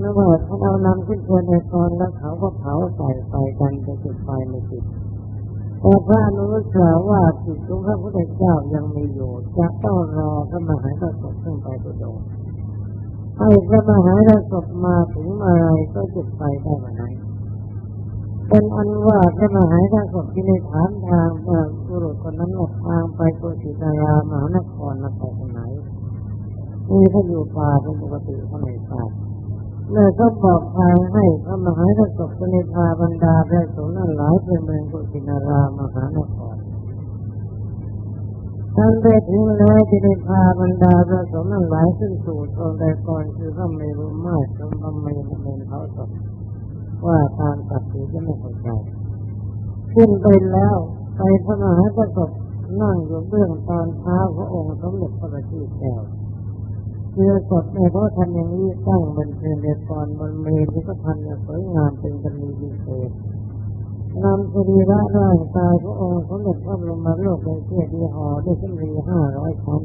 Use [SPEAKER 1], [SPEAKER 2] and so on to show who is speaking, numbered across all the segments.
[SPEAKER 1] แล้วว่าเขาเอานำขึ้นเทียนในตอนแล้วเขาก็เผาใส่ไฟกันจะจุดไฟไม่ติดแต่พระนุรุตกล่าวว่าจิตของพระพุทธเจ้ายังมีอยู่จะต้องรอพระมหากษัตริย์ขึ้นไปตุดงให้พระมหากษัตริย์มาถึงอะไรก็จุดไฟได้เมื่อนเป็นอันว่าพระมหากษัตริย์ที่ในถามทางว่าบุรุษคนนั้นหลบทางไปโกศิตารามหานครมาไปทางไหนมีเขาอยู่ป่าเป็นปกติเขาไม่ทราบ เมื่อเขาบอกทางให้พระมหากษัตริย์ในพาบรรดาพระสงฆ์นั้นหลายเป็นเมืองกุสินารามหานครท่านได้ถึงแล้วที่ได้พาบรรดาพระสงฆ์นั้นหลายขึ้นสู่ตรงใดก่อนคือพระเมรุมาตรจงบำเพ็ญบำเพ็ญเขาศพว่าตามตัดสีจะไม่เข้าใจขึ้นไปแล้วไปพระมหากษัตริย์นั่งอยู่เบื้องตอนเท้าพระองค์สมเด็จพระบัณฑิตแก้ว เรือสดในพระทำอย่างนี้ตั้งบนเพลินในตอนเมรุก็ทำอย่างสวยงามเป็นกรณีพิเศษนำสรีระร่างกายพระองค์สมเด็จพระบรมโลกเป็นเทียดีห่อด้วยขึ้นรีห้าร้อยชั้น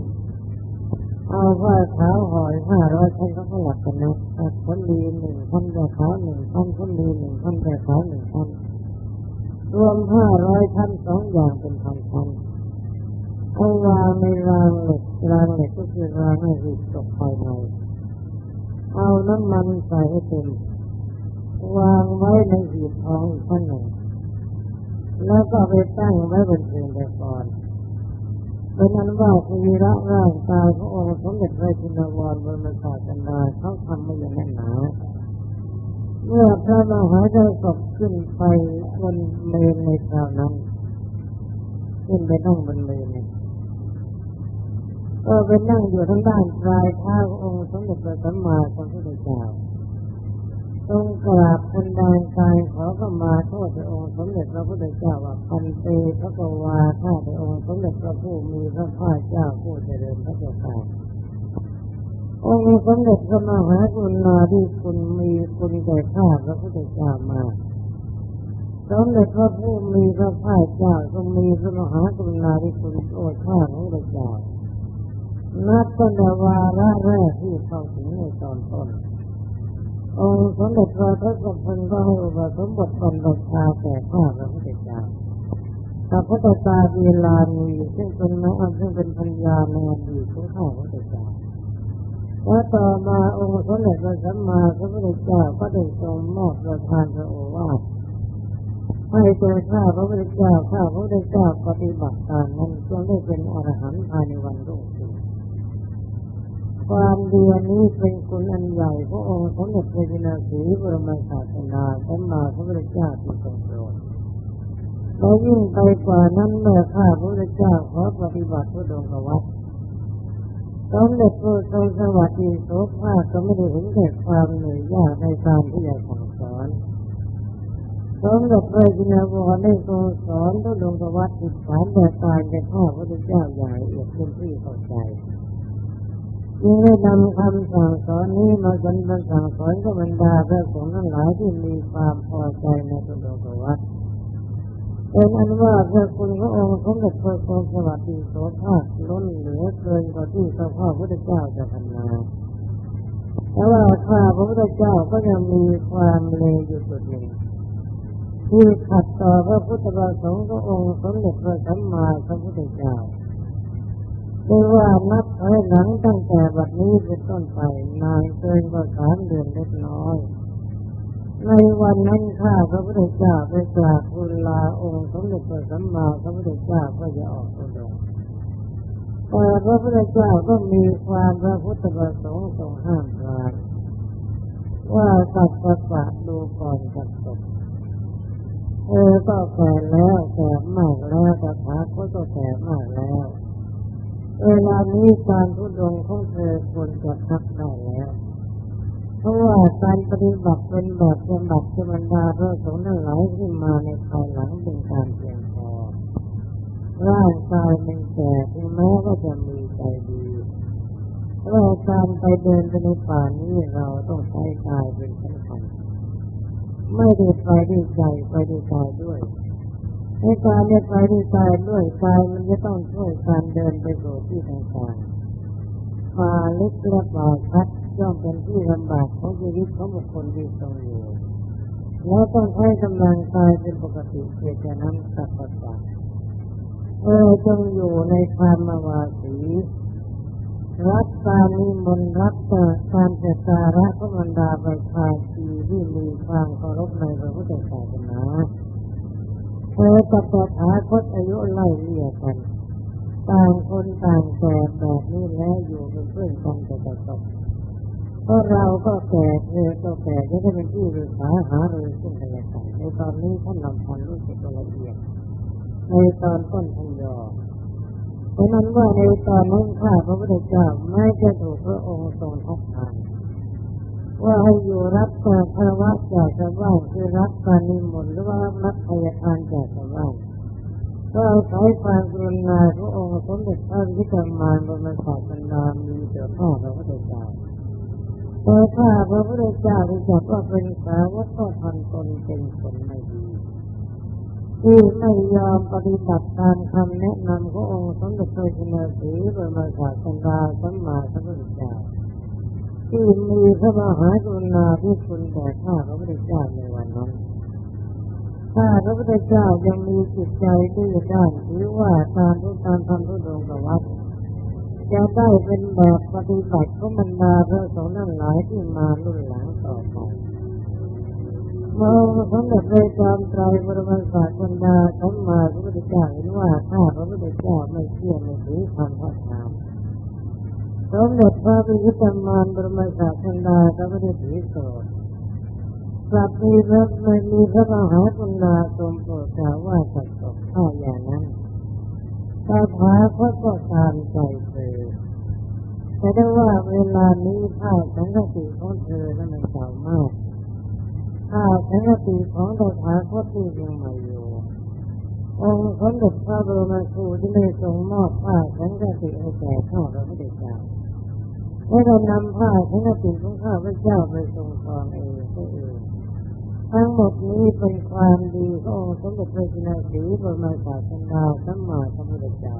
[SPEAKER 1] เอาผ้าขาวห่อห้าร้อยชั้นก็หลับกันนะชั้นดีหนึ่งชั้นแต่ขาวหนึ่งชั้นชั้นดีหนึ่งชั้นแต่ขาวหนึ่งชั้นรวมห้าร้อยชั้นสองอย่างเป็นพันชั้นเอาวางในรางเหล็กาเหล็กก็คือรางให้หีบตกภายในเอาน้ำมันใส่ให้เต็มวางไว้ในหีบทองอีกชั้นหนึ่ง แล้วก็ไปตั้งไว้บนเพลิงแต่ก่อนเป็นนั้นว่าสรีระร่างกายพระองค์สมเด็จพระจินวรบรมศาสดาเขาทำมาอย่างนั้นหนาเมื่อพระมหาเจ้าศพขึ้นไปบนเมนในคราวนั้น ขึ้นไปนั่งบนเมนเนี่ย ก็ไปนั่งอยู่ทางด้านปลายเท้าองค์สมเด็จพระสัมมาสัมพุทธเจ้าทรงกราบพันดานกายขอก็มาโทษพระองค์สมเด็จพระพุทธเจ้าว่าพันเตพระกวาข้าพระองค์สมเด็จพระผู้มีพระภาคเจ้าผู้เจริญพระเจ้าค่ะองค์สมเด็จพระมหากุณาธิคุณมีคุณแก่ข้าพระพุทธเจ้ามาสมเด็จพระผู้มีพระภาคเจ้าทรงมีพระมหากรุณาธิคุณโปรดข้าของพระเจ้า นับตั้งแต่วาระแรกที่เข้าถึงในตอนต้นองค์สมเด็จพระทศพลก็ให้อุปสมบทเป็นราชาแก่ข้าพระพุทธเจ้าพระพุทธเจ้าวีลานีซึ่งเป็นแม่ซึ่งเป็นพัญญาในอดีตของข้าพระพุทธเจ้าแล้วต่อมาองค์สมเด็จพระสัมมาสัมพุทธเจ้าก็ได้ทรงมอบประทานพระโอวาทให้ตัวข้าพระพุทธเจ้าข้าพระพุทธเจ้าปฏิบัติตามนั้นจนได้เป็นอรหันต์ภายในวันรุ่ง ความดีนี้เป็นคุณอันใหญ่พระองค์สมเด็จพระจินสีบรมศาสนาสัมมาสัมพุทธเจ้าที่ทรงโปรดและยิ่งไปกว่านั้นเมื่อข้าพระพุทธเจ้าขอปฏิบัติพระดงกวัตสมเด็จพระทรงสวัสดีโสภาก็ไม่ได้เห็นแก่ความเหนื่อยยากในการที่จะสั่งสอนสมเด็จพระจินวรได้ทรงสอนพระดงกวัตติดสารแต่การแก่ข้าพระพุทธเจ้าอย่เอียดเป็นที่เข้าใจ จึงได้นำคำสั่งสอนนี้มาเป็นคำสั่งสอนกับบรรดาพระสงฆ์ทั้งหลายที่มีความพอใจในพระดงวัดเป็นอันว่าพระคุณพระองค์สมเด็จพระทรงสวัสดีโสภาคล้นเหลือเกินกว่าที่พระพ่อพุทธเจ้าจะพันนาแต่ว่าข้าพระพุทธเจ้าก็ยังมีความเลวอยู่จุดหนึ่งที่ขัดต่อพระพุทธประสงค์พระองค์สมเด็จพระสัมมาสัมพุทธเจ้า เรียกว่านับถอยหลังตั้งแต่บัดนี้เป็นต้นไปนานเกินกว่าสามเดือนเล็กน้อย ในวันนั้นข้าพระพุทธเจ้าไปกราบทูลลาองค์สมเด็จพระสัมมาสัมพุทธเจ้าก็จะออกตัวเดิแต่พระพุทธเจ้าก็มีความพระพุทธประสงค์ทรงห้ามปรามว่าสัตว์ประสาดูก่อนกับศพเออก็แก่แล้วแก่มากแล้วกระถาก็แก่มาก เวลานี้การทุดงของเธอควรจะพักได้แล้ว เพราะว่าการปฏิบัติเป็นแบบปฏิบัติธรรมดาพระสงฆ์นั้นหลายขึ้นมาในภายหลังเป็นการเพียงพอร่างกายมันแก่ถึงแม้ก็จะมีใจดีเราการไปเดินไปในป่านี้เราต้องใช้กายเป็นสำคัญไม่ได้ไปด้วยใจไปด้วยกายด้วย ในการเนี่ยไปด้วยกายด้วยกายมันจะต้องช่วยการเดินไปสู่ที่ต่างๆป่าลึกและป่าชัดย่อมเป็นที่ลำบากของชีวิตของบุคคลที่ทรงอยู่แล้วต้องใช้กำลังกายเป็นปกติเพื่อจะนำสัพพะเออจงอยู่ในความมาวาสีรับการนิมนต์รับการเจตาระพระบรรดาประชาชีที่มีความเคารพในพระพุทธศาสนา ธอกับตถาคตอายุไล่เลี่ยกัน ต่างคนต่างแก่แบบนี้แล้วอยู่เป็นเพื่อนกันแต่แต่ตเพราะเราก็แก่เธอก็แก่จะได้เป็นที่ปรึกษาหารือซึ่งกันและกันในตอนนี้ท่านลำพันรู้สึกละเอียดในตอนต้นทันยอเพราะนั้นว่าในตอนนั้นข้าพระพุทธเจ้าไม่จะถูกพระองค์ทรงทักทายว่าให้อยู่รับการคาวะจากชาวบ้านคือรับการนิมนต์หรือว่ารับ ยาทานจากชาวบ้านก็อาศัยความกรุณาพระองค์สมเด็จพระวิกรมาบรมศาสนามีเดียวข้าพระพุทธเจ้าแต่ข้าพระพุทธเจ้าที่จัดว่าเป็นสาวกก็ทำตนเป็นคนไม่ดีที่ไม่ยอมปฏิบัติตามคำแนะนำขององค์สมเด็จพระจินสีบรมศาสดาสัมมาสัมพุทธเจ้าที่มีพระมหากรุณาที่คุณแก่ข้าพระพุทธเจ้าในวันนั้น ถ้าพระพุทธเจ้ายังมีจิตใจที่ด้านหรือว่าการทุกการทำทุดวงกวัดจะได้เป็นแบบปฏิบัติของบรรดาพระสงฆ์นั่นหลายที่มารุ่นหลังต่อไปเมื่อสมเด็จพระจอมไตรบรมศาสดาสัมมาสัมพุทธเจ้าเห็นว่าถ้าพระพุทธเจ้าไม่เชื่อไม่ถือคำพัฒนาสมเด็จพระพิชิตมารบรมศาสดาก็ไม่ได้ถือโสด กลับมีพระไม่มีพระมหากรุณาทรงโปรดกล่าว่าจะตกข้าอย่างนั้นตาถาพระก็ตามใจเธอแต่ได้ว่าเวลานี้ผ้าสังกติของเธอนั้นมันเก่ามากผ้าสังกติของตถาคตที่ยังใหม่อยู่องค์สมเด็จพระบรมครูที่ได้ทรงมอบผ้าสังกติให้แก่ข้าพระพุทธเจ้าและเรานำผ้าสังกติของข้าพระเจ้าไปทรงครองเอง ทั้งหมดนี้เป็นความดีของสมเด็จพระจินสีบรมศาสดาสัมมาสัมพุทธเจ้า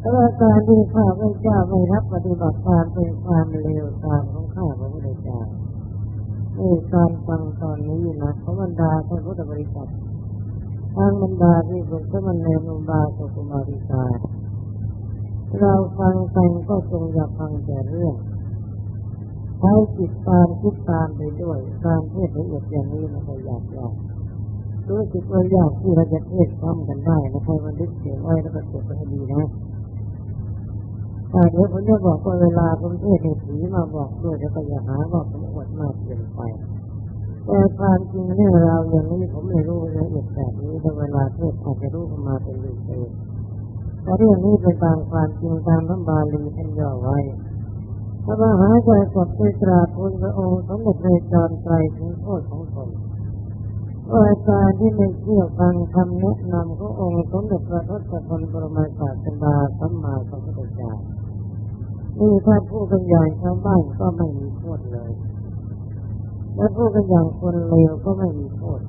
[SPEAKER 1] แต่ว่าการที่ข้าพระเจ้าไม่รับปฏิบัติตามเป็นความเลวตามของข้าพระพุทธเจ้านี่การฟังตอนนี้นะขบรรดาท่านพุทธบริษัททางบรรดาที่เป็นสมณเณรอุบาสกมาริกาเราฟังกันก็จงอย่าฟังแต่เรื่อง ใช้จิตตามคิดตามไปด้วยการเทศละเอียดอย่างนี้มันก็ยากยากรู้สึกว่ายากที่เราจะเทศซ้ำกันได้นะใครมันดึกเสียงไว้แล้วก็เก็บไว้ดีนะแต่เดี๋ยวผมจะบอกว่าเวลาผมเทศในผีมาบอกด้วยจะก็อย่าหาว่าผมอวดมากเกินไปแต่ความจริงเรื่องราวอย่างนี้ผมไม่รู้ละเอียดแบบนี้แต่เวลาเทศอาจจะรู้มาเป็นเรื่องเองแต่เรื่องนี้เป็นตามความจริงตามพระบาลีท่านย่อไว้ พระมหาใจกดไปกราบทูลพระองค์สมเด็จพระจอมไตรถึงโทษของตนว่าการที่ไม่เชื่อฟังคำแนะนำขององค์สมเด็จพระทศพลบรมศาสดาสัมมาสัมพุทธเจ้านี่ถ้าพูดกันอย่างชาวบ้านก็ไม่มีโทษเลย และพูดกันอย่างคนเลวก็ไม่มีโทษ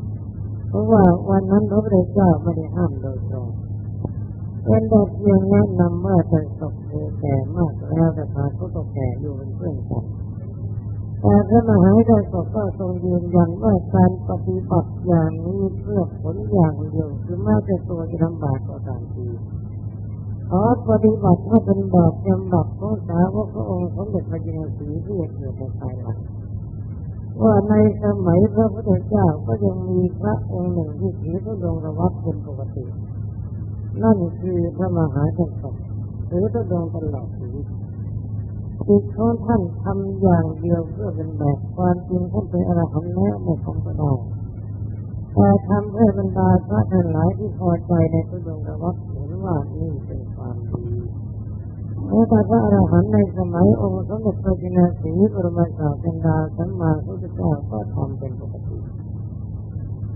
[SPEAKER 1] เพราะว่าวันนั้นพระพุทธเจ้าไม่ได้ห้ามโดยตรงเป็นแต่เพียงแนะนำว่าจะศพเธอ แก่มากแล้วแต่พาเขาก็แก่อยู่เป็นเพื่อนกันแต่พระมหาใจศพก็ทรงยืนยันว่าการปฏิบัติอย่างนี้เพื่อผลอย่างเดียวคือแม้แต่ตัวจะลำบากก็ตามทีขอปฏิบัติให้เป็นแบบจำบับของสาวกพระองค์สมเด็จพระจินสีที่เกิดในภายหลังว่าในสมัยพระพุทธเจ้าก็ยังมีพระองค์หนึ่งที่ถือพระดงระวัดเป็นปกติ นั่นคือพระมหาจัก หรือพระดงตลอดชีวิตจิตของท่านทำอย่างเดียวเพื่อเป็นแบบความจริงท่านเป็นอรหันต์แล้วไม่ทำก็ได้แต่ทำเพื่อบรรดาพระทั้งหลายที่พอใจในพระดงระวัดเห็นว่านี่เป็นความดีเมื่อพระอรหันต์ในสมัยองค์สมเด็จพระจินสีบรมศาสดาสัมมาสัมพุทธเจ้าก็ทำเป็นปกติ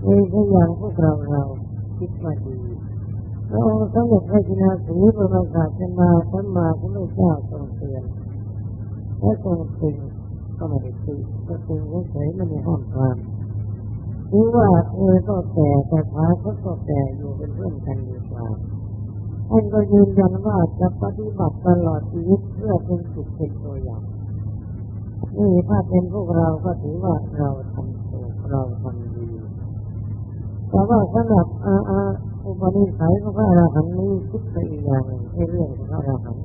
[SPEAKER 1] ในทุกอย่างพวกเราเราคิดว่าดี พระองค์สมเด็จพระจินาสีบรมศาสนาสัมมาสัมพุทธเจ้าทรงเตือนและทรงตึงก็ไม่ได้ติก็ตึงเฉยๆไม่ได้ห้ามปรามหรือว่าเธอก็แก่แต่พาเขาก็แก่อยู่เป็นเพื่อนกันดีกว่าท่านก็ยืนยันว่าจะปฏิบัติตลอดชีวิตเพื่อเป็นสุขเป็นตัวอย่างนี่ถ้าเป็นพวกเราก็ถือว่าเราทำถูกเราทำดีแต่ว่าสำหรับอา อุปนิสัยของพระอรหันต์นี้คิดไปอีกอย่างในเรื่องของพระอรหันต์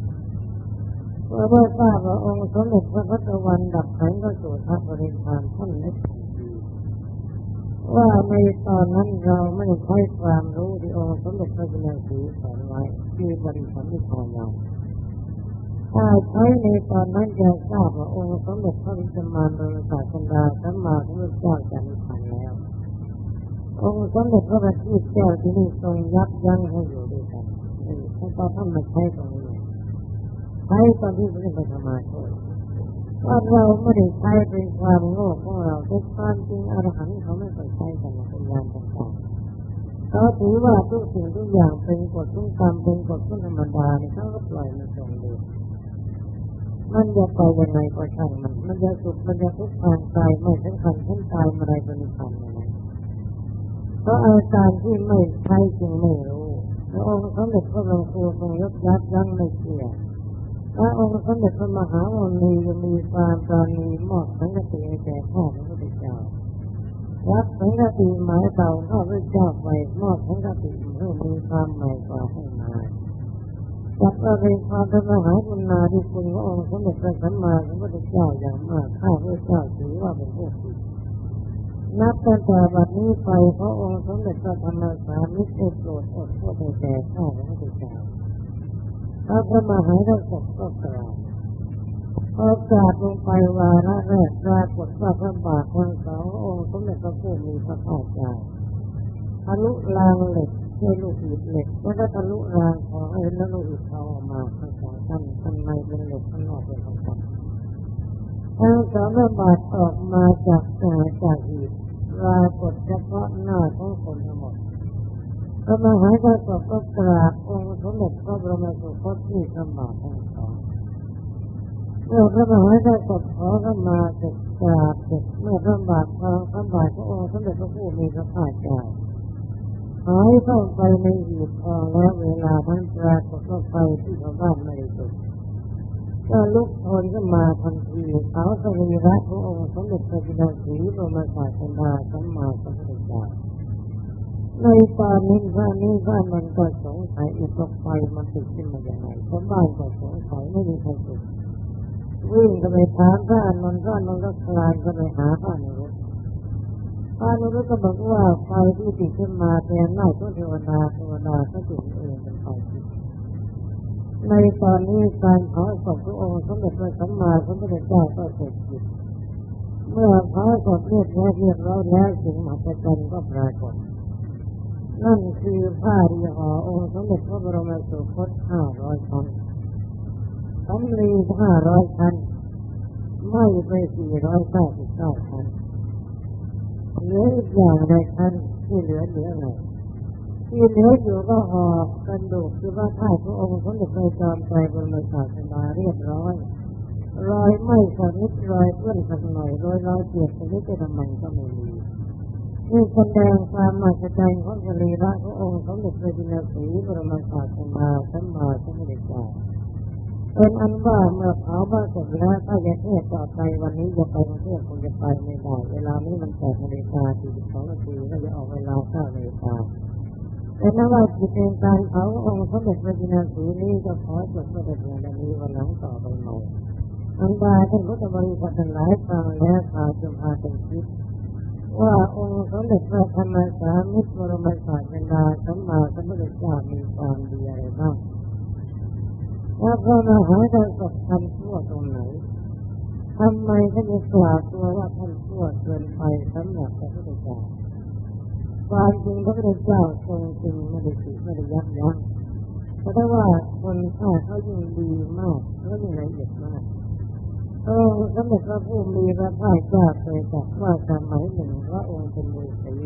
[SPEAKER 1] เมื่อได้ทราบว่าองค์สมเด็จพระพุทธวันดับขันก็สู่พระบริพารท่านนึกว่าในตอนนั้นเราไม่ใช้ความรู้ที่องค์สมเด็จพระจินสีสอนไว้ที่บริสัมมิทายาถ้าใช้ในตอนนั้นจะทราบว่าองค์สมเด็จพระวิจมานบรมศาสดาสัมมาสัมพุทธเจ้าจะนิพพานแล้ว องค์สมเด็จพระบัณฑิตเจ้าที่นี่ทรงยับยั้งให้อยู่ด้วยกันนี่ท่านก็ท่านมาใช้ตรงนี้ใช้ตอนที่ไม่ไปทำมาโทษว่าเราไม่ได้ใช้เป็นความโง่ของเราแต่ความจริงอรหันต์เขาไม่เคยใช้กันเป็นยานต่างๆเขาถือว่าทุกสิ่งทุกอย่างเป็นกฎทุกกรรมเป็นกฎทุกธรรมดาเนี่ยเขาก็ปล่อยมันส่งเดชมันจะไปยังไงก็ช่างมัน มันจะสุขมันจะทุกข์ทางกายไม่สำคัญทั้งกายอะไรก็มีความอย่างนั้น เพราะอาการที่ไม่ใช่จึงไม่รู้พระองค์เขาเด็จพระบางครูทรงยกยัดยั้งไม่เชื่อพระองค์สมเด็จพระมหาวันนียังมีความปราณีมอบสังกติแก่ข้าพระพุทธเจ้ารับสังกติหมายเก่าข้าพระเจ้าไปมอบสังกติเพื่อมีความใหม่กว่าให้มาจับว่าเป็นความเป็นมหาบุญนาที่คุณพระองค์สมเด็จพระสัมมาสัมพุทธเจ้าอย่างมากข้าพระเจ้าถือว่าเป็นผู้ผิด นับตั้งแต่บัดนี้ไปพระองค์สมเด็จพระธรรมสามิตรโปรดอดโทษแก่ข้าพระพุทธเจ้าพระพระมหากษัตริย์ก็กราบพอกาบลงไปวาระแรกปรากฏว่าพระบาททั้งสององค์สมเด็จพระผู้มีพระภาคเจ้าทะลุรางเหล็กด้วยลูกอิฐเหล็กแล้วก็ทะลุรางของเอ็นแล้วลูกอิฐทองออกมาทั้งสองท่านข้างในเป็นเหล็กข้างนอกเป็นทอง ทั้งสองระบาทออกมาจากจากอิฐปรากฏเฉพาะหน้าของคนทั้งหมดพระมหากษัตริย์ก็กราบองค์สมเด็จพระบรมสุคตที่สมบัติทั้งสองเมื่อพระมหากษัตริย์ขอเข้ามาเสร็จกราบเสร็จเมื่อพระบาททองพระบาทขององค์สมเด็จพระผู้มีพระภาคเจ้าหายเข้าไปในหีบทองแล้วเวลานั้นปรากฏว่าไฟที่ชาวบ้านไม่ได้จุดก็ลุก นขึ้นมาทันทีเขาสรีระขององค์สมเด็จพระจินสีบรมศาสดาสัมมาสัมพุทธเจ้าในตอนนี้ว่านี้ว่ามันก็สงสัยอุปไฟมันติดขึ้นมาอย่างไรชาวบ้านก็สงสัยไม่มีใครติดวิ่งก็ไปถามพระอนุนพระอนุนก็คลานก็ไปหาพระอนุรุตพระอนุรุตก็บอกว่าไฟที่ติดขึ้นมาเป็นหน้าของเทวดาเทวดาก็จุดเอง ในตอนนี้การเผาศพพระองค์สมเด็จพระสัมมาสัมพุทธเจ้าก็เสร็จสิ้นเมื่อเผาศพเรียบร้อยเรียบร้อยแล้วสิ่งมหัศจรรย์ก็ปรากฏนั่นคือผ้าที่ห่อองค์สมเด็จพระบรมสุคตห้าร้อยชั้นสำลีห้าร้อยชั้นไม่ไปสี่ร้อยเก้าสิบเก้าชั้นเหลืออีกอย่างในชั้นที่เหลือเหลืออะไร ที่เหลืออยู่ก็ห่อกระดูคือว่าท่าพระองค์สมเด็จพระจอมไตรบรมศาสดาเรียบร้อยรอยไม่สักนิดรอยเพื่อนสักหน่อยรอยรอยเปียกสักนิดจะทำไมก็ไม่มีนี่แสดงความมหัศจรรย์ของสรีระขององค์สมเด็จพระจินสีบรมศาสดาสัมมาสัมพุทธเจ้าเป็นอันว่าเมื่อเผาบ้านเสร็จแล้วถ้าจะเทศต่อไปวันนี้จะไปกรุงเทพคงจะไปไม่ได้เวลานี้มันแปดนาฬิกาสี่สิบสองนาทีก็จะออกเวลาเก้านาฬิกา แต่ถ้าว่าจิตเป็นการเผาองค์สมเด็จพระจินสีนี้ก็ขอจบประเด็นนี้วันหลังต่อไปใหม่อันบาท่านพุทธบริษัทหลายฟังแล้วข่าวจงพาเป็นคิดว่าองค์สมเด็จพระธรรมสามิตรบรมศาสดาสัมมาสัมพุทธเจ้ามีความดีอะไรบ้างว่าพระมหากษัตริย์ทำชั่วตรงไหนทำไมท่านจะกล่าวตัวว่าท่านชั่วเกินไปสำหรับพระพุทธเจ้า ความจริงพระพุทธเจ้าทรงจริงไม่ได้สิไม่ได้ยับยั้งเพราะว่าคนฆ่าเขายิ่งดีมากเขายิ่งละเอียดมากพระองค์สมเด็จพระผู้มีพระภาคเจ้าเคยตรัสว่าสมัยหนึ่งพระองค์เป็นฤาษี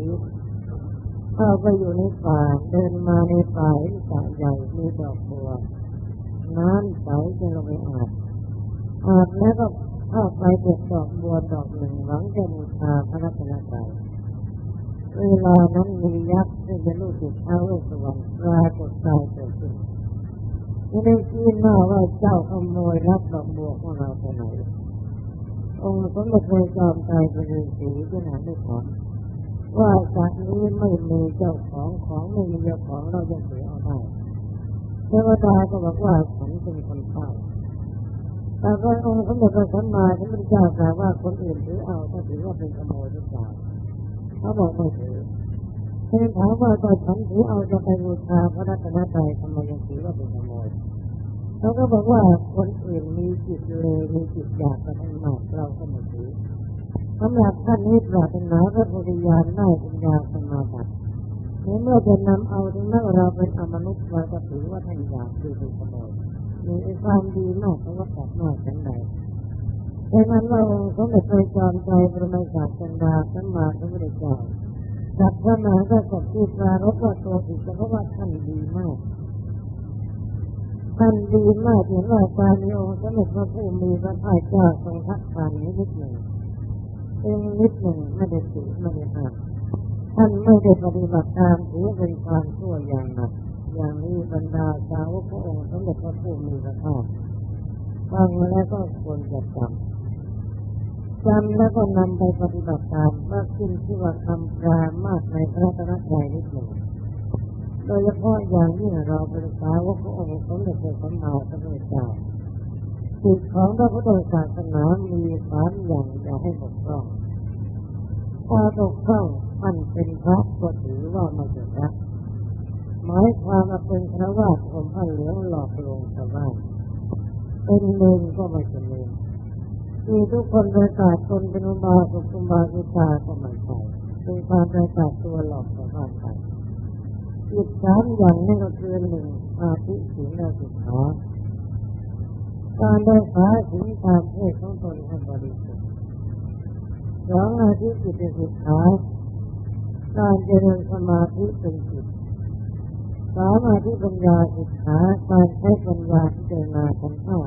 [SPEAKER 1] เข้าไปอยู่ในป่าเดินมาในป่าเห็นสระใหญ่มีดอกบัวน้ำใสจะลงไปอาบอาบแล้วก็เข้าไปเก็บดอกบัวดอกหนึ่งหวังจะบูชาพระรัตนตรัย เวลานั้นมียักษ์ซึ่งเป็นลูกศิษย์ท้าวเวสสุวรรณปรากฏกายเกิดขึ้นไม่ได้คิดหน้าว่าเจ้าขโมยรับดอกบัวของเราไปไหนองค์สมเด็จพระจอมไตรพระฤาษีที่ไหนไม่ถามว่าสัตว์นี้ไม่มีเจ้าของของไม่มีเจ้าของเราจะเสียเอาได้เทวดาก็บอกว่าฉันเป็นคนเฝ้าแต่พระองค์สมเด็จพระสัมมาสัมพุทธเจ้าถามว่าคนอื่นถือเอาถ้าถือว่าเป็นขโมยหรือเปล่า เขาบอกไม่ถือเนถามว่าตอนฉันถือเอาจะไปบูชาพระรัตนตรัยทำไมยังถือว่าเป็นขโมยเขาก็บอกว่าคนอื่นมีจิตเลยมีจิตอยากจะทำมากเราก็ไม่ถือสำหรับท่านนี้ปรารถนาพระพุทธญาณได้ปัญญาสมาบัติเมื่อจะนำเอาถึงแม้เราเป็นอมนุษย์เราก็ถือว่าท่านอยากคือเป็นขโมยมีความดีมากเพราะว่าแตกมากฉันใด ดังนั้นเราสมเด็จพระจอมใจพระมศาสดาสัมมาสัมพุทธเจ้าจับพระมหากษัตริย์ที่ปรารบว่าตัวผิดเพราะว่าท่านดีมากท่านดีมากเห็นว่าการมีองค์สมเด็จพระผู้มีพระภาคเจ้าทรงทักทานนิดหนึ่งเองนิดหนึ่งไม่ได้สิไม่ได้ห้ามท่านไม่ได้ปฏิบัติตามถือเป็นความชั่วอย่างหนักอย่างนี้บรรดาสาวกพระองค์สมเด็จพระผู้มีพระภาคฟังแล้วก็ควรจะจำ จำแล้วก็นำไปปฏิบัติตามมากขึ้นที่ว่าคำปรามากในพระธรรมใจนิดหนึ่งโดยเฉพาะอย่างยิ่งเราเป็นสาวกพระองค์สมเด็จพระสัมมาสัมพุทธเจ้าจิตของพระพุทธศาสนามีสามอย่างอย่าให้บกพร่องถ้าบกพร่องมันเป็นพระก็ถือว่าไม่เป็นพระหมายความว่าเป็นพระว่าผมผ้าเหลืองหลอกลวงชาวบ้านเป็นเนงก็ไม่เป็นเนง มีทุกคนประกาศตนเป็นอุบาสกอุบาสิกาก็ไม่ใช่เป็นความประกาศตัวหลอกชาวบ้านไปอีกสามอย่างนั่นก็คือหนึ่งอาทิสิงและสิกขาการได้ขาถึงตามเพศของตนให้บริสุทธิ์สองอาทิจิตสิกขาการเจริญสมาธิเป็นจิตสามอาทิปัญญาสิกขาการใช้ปัญญาพิจารณาคันข้า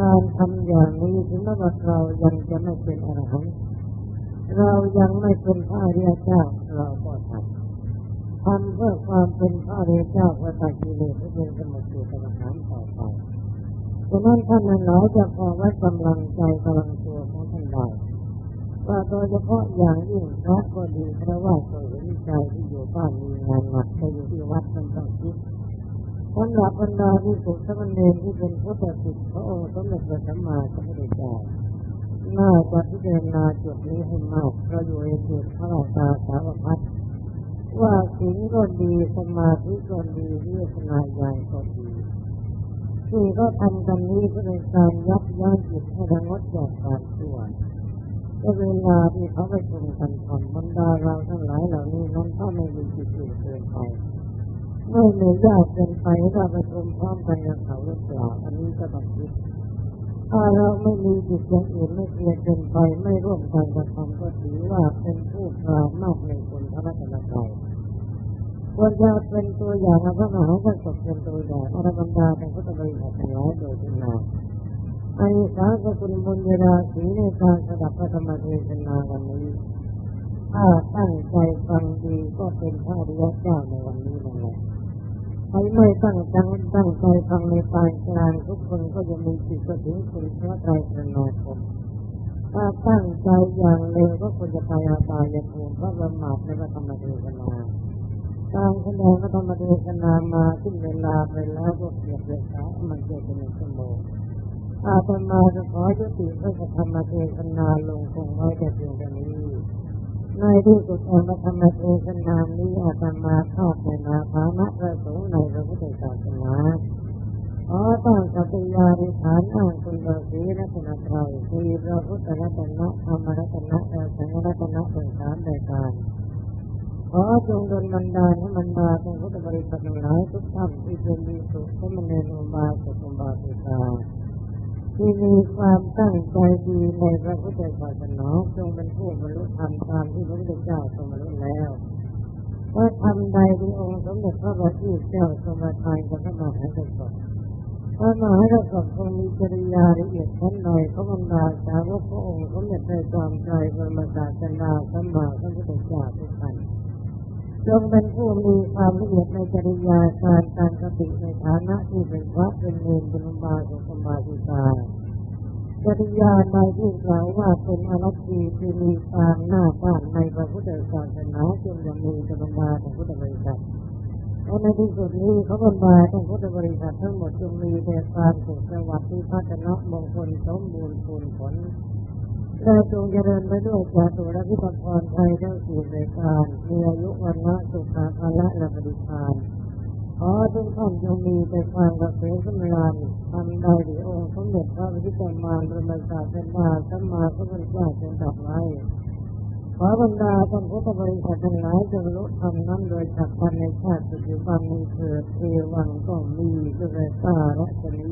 [SPEAKER 1] การทำอย่างนี้ถึงแม้ว่าเรายังจะไม่เป็นอรหันต์เรายังไม่เป็นพระอริยเจ้าเราก็ทำทำเพื่อความเป็นพระอริยเจ้าเพื่อตัดกิเลสให้เป็นสมุทรสมหารต่อไปฉะนั้นท่านนั้นหลายจะพอไว้กำลังใจกำลังตัวของท่านได้ว่าโดยเฉพาะอย่างยิ่งพระก็ดีเพราะว่าตัวเห็นใจที่อยู่บ้านมีงานหนักไปอยู่ที่วัดมันต้องคิด สำหรับบรรดาที่สุขสมณเณรที่เป็นพระปฏิพระองค์สมเด็จพระสัมมาสัมพุทธเจ้าน่าจะพิจารณาจุดนี้ให้มากเราอยู่ในจุดพระราชาสาวพัฒว่าสิ่งก็ดีสมาธิก็ดีวิปัสสนาญาณก็ดีที่ก็ทำกันนี้เพื่อเป็นการยับยั้งจิตให้ระงับจากความชั่วก็เวลาที่เขาไปชมกันทำบรรดาเราทั้งหลายเหล่านี้นั้นถ้าไม่มีจิตอื่นเกินไปไม่มีญาติเกิน ไปเราไปชมพร้อมกันกับเขาหรือเปล่าอันนี้ก็ต้องคิดถ้าเราไม่มีจิตอย่างอื่นไม่เพียรเกินไปไม่ร่วมกันกระทำก็ถือว่าเป็นผู้ปรามากในคนพระรัตนตรัยควรจะเป็นตัวอย่างพระมหากษัตริย์เป็นตัวอย่างอรบรรดาเป็นพุทธบริษัททั้งหลายโดยทั่น้าอันสาสกุลบุญญาสีในการสดับพระธรรมเทศนาวันนี้ถ้าตั้งใจฟังดีก็เป็นพระริยเจ้าในวันนี้นั่นแหละ ใครไม่ตั้งใจตั้งใจฟังในปานกลางทุกคนก็จะมีจิตก็ถึงคุณพระไตรสนาคมถ้าตั้งใจอย่างเร็วก็ควรจะไปอาตายภูมิพระบรมมาในพระธรรมเทศนาการแสดงพระธรรมเทศนามาขึ้นเวลาไปแล้วก็เกียรติสามันเกิดเป็นชั่วโมงอาตมาจะขอยุติพระธรรมเทศนาลงคงไว้แต่เพียงเท่านี้ในที่สุดงพระธรรมเทศนานี้อาตมาเข้าในนาภานะประสงค์ใน ระพุทธศาสนาขอตั้งกัปยาธิฐานอ้างคุณพระศรีรัตนตรัยคือพระพุทธรัตนะธรรมรัตนะและสังฆรัตนะเป็นสามรายการขอจงดลบรรดาลให้บรรดาเป็นพุทธบริษัททั้งหลายทุกท่านที่เป็นมีสุขสมณเณรอุบาสกอุบาสิกาที่มีความตั้งใจดีในพระพุทธศาสนาจงเป็นผู้บรรลุธรรมตามที่พระพุทธเจ้าทรงบรรลุแล้ว ว่าทำใดที่องค์สมเด็จพระบัณฑิตเจ้าทรงมาทานกับพระมหากษัตริย์พระมหากษัตริย์ทรงมีจริยาละเอียดชั้นหน่อยพระบรรดาสาวกพระองค์สมเด็จพระจอมไตรบรมศาสดาสัมมาสัมพุทธเจ้าทุกท่านจงเป็นผู้มีความละเอียดในจริยาการการกติในฐานะที่เป็นพระเป็นเนรเป็นบาสุสมาสิกา จริยาในที่กล่าวว่าเป็นอรัตีคือมีความหน้าบ้านในพระพุทธศาสนาจึงยังมีธรรมดาของพุทธบริษัทและในที่สุดนี้เขาบรรดาของพุทธบริษัททั้งหมดจึงมีแต่ความสุขสวัสดิ์ที่พัฒนามงคลสมบูรณ์ผลผลและจงเจริญไปด้วยจาตุรพิธพรไทยทั้งสี่รายการมีอายุวันละสุขภาละและปฏิภาณ ขอทุกท่านจงมีแต่ความกระเสสำราญทำได้ดีองค์สมเด็จพระวิจิตรมารบรมศาสนาสัมมาสัมพุทธเจ้าจงตัดไว้ขอบรรดาท่านพุทธบริษัททั้งหลายจงรู้ทำนั้นโดยฉับพลันในชาติปัจจุบันนี้เถิดเอวังก็มีด้วยตาและจะมี